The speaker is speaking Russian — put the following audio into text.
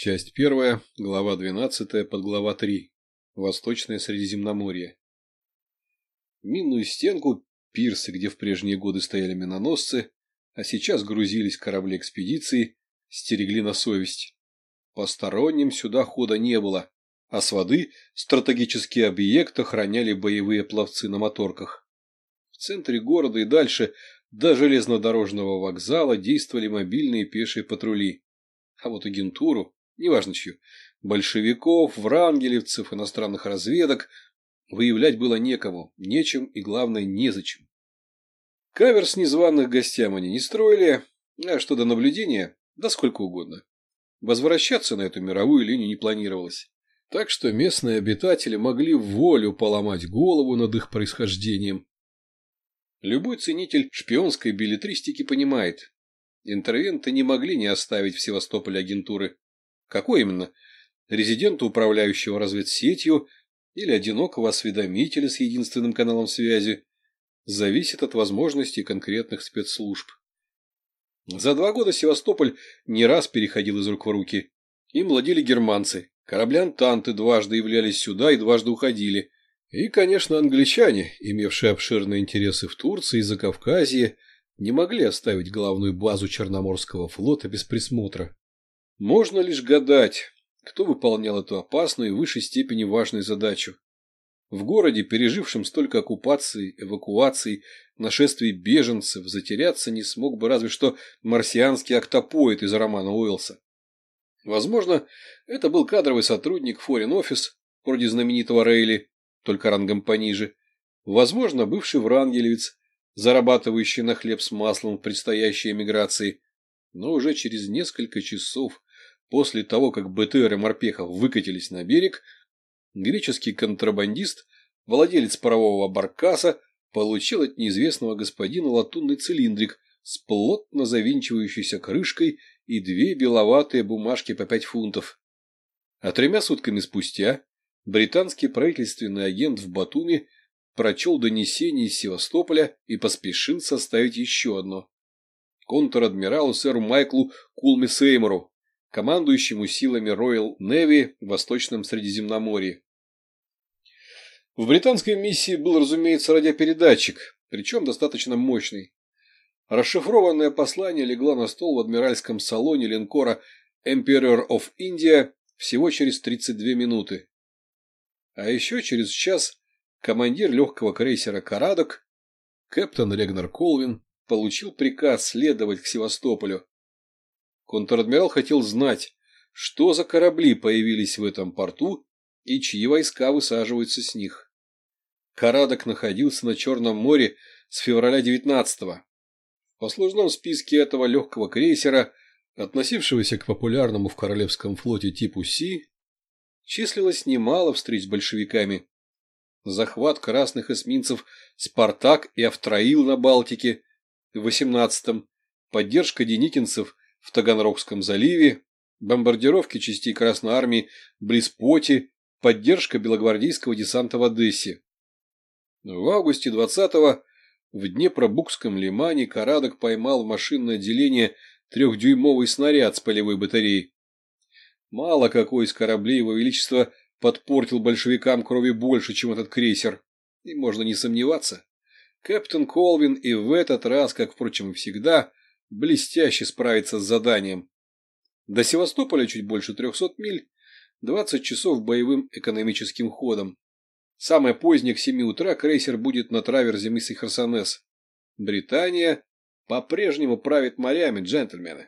Часть первая, глава двенадцатая, подглава три. Восточное Средиземноморье. Минную стенку, пирсы, где в прежние годы стояли миноносцы, а сейчас грузились корабли экспедиции, стерегли на совесть. Посторонним сюда хода не было, а с воды стратегические объекты охраняли боевые пловцы на моторках. В центре города и дальше до железнодорожного вокзала действовали мобильные пешие патрули. А вот агентуру неважно чью, большевиков, врангелевцев, иностранных разведок, выявлять было некому, нечем и, главное, незачем. Кавер с незваных гостям они не строили, а что до наблюдения, да сколько угодно. Возвращаться на эту мировую линию не планировалось. Так что местные обитатели могли волю поломать голову над их происхождением. Любой ценитель шпионской билетристики понимает, интервенты не могли не оставить в Севастополе агентуры. Какой именно? Резидента, управляющего разведсетью, или одинокого осведомителя с единственным каналом связи, зависит от возможностей конкретных спецслужб. За два года Севастополь не раз переходил из рук в руки. Им владели германцы, корабли Антанты дважды являлись сюда и дважды уходили. И, конечно, англичане, имевшие обширные интересы в Турции и Закавказье, не могли оставить главную базу Черноморского флота без присмотра. Можно лишь гадать, кто выполнял эту опасную и высшей степени важную задачу. В городе, пережившем столько оккупаций, эвакуаций, нашествий беженцев, затеряться не смог бы разве что марсианский октопоид из романа Уэллса. Возможно, это был кадровый сотрудник Foreign Office, вроде знаменитого Рейли, только рангом пониже. Возможно, бывший врангелевец, зарабатывающий на хлеб с маслом в предстоящей эмиграции. Но уже через несколько часов После того, как БТР и морпехов выкатились на берег, греческий контрабандист, владелец парового баркаса, получил от неизвестного господина латунный цилиндрик с плотно завинчивающейся крышкой и две беловатые бумажки по пять фунтов. А тремя сутками спустя британский правительственный агент в Батуми прочел донесение из Севастополя и поспешил составить еще одно. Контр-адмиралу сэру Майклу Кулми Сеймору, командующему силами Royal Navy в Восточном Средиземноморье. В британской миссии был, разумеется, радиопередатчик, причем достаточно мощный. Расшифрованное послание легло на стол в адмиральском салоне линкора Emperor of India всего через 32 минуты. А еще через час командир легкого крейсера «Карадок» капитан Регнар Колвин получил приказ следовать к Севастополю, Контр-адмирал хотел знать, что за корабли появились в этом порту и чьи войска высаживаются с них. Карадок находился на Черном море с февраля 19-го. В послужном списке этого легкого крейсера, относившегося к популярному в Королевском флоте типу Си, числилось немало встреч с большевиками. Захват красных эсминцев «Спартак» и «Автроил» на Балтике в 18-м, поддержка деникинцев в Таганрогском заливе, бомбардировки частей Красной Армии близ Поти, поддержка белогвардейского десанта в Одессе. В августе 20-го в Днепробукском лимане Карадок поймал в машинное отделение трехдюймовый снаряд с полевой батареей. Мало какой из кораблей его величества подпортил большевикам крови больше, чем этот крейсер. И можно не сомневаться. Капитан Колвин и в этот раз, как, впрочем, и всегда, блестяще справиться с заданием. До Севастополя чуть больше 300 миль, 20 часов боевым экономическим ходом. Самое позднее к 7 утра крейсер будет на траверзе мыса Херсонес. Британия по-прежнему правит морями, джентльмены.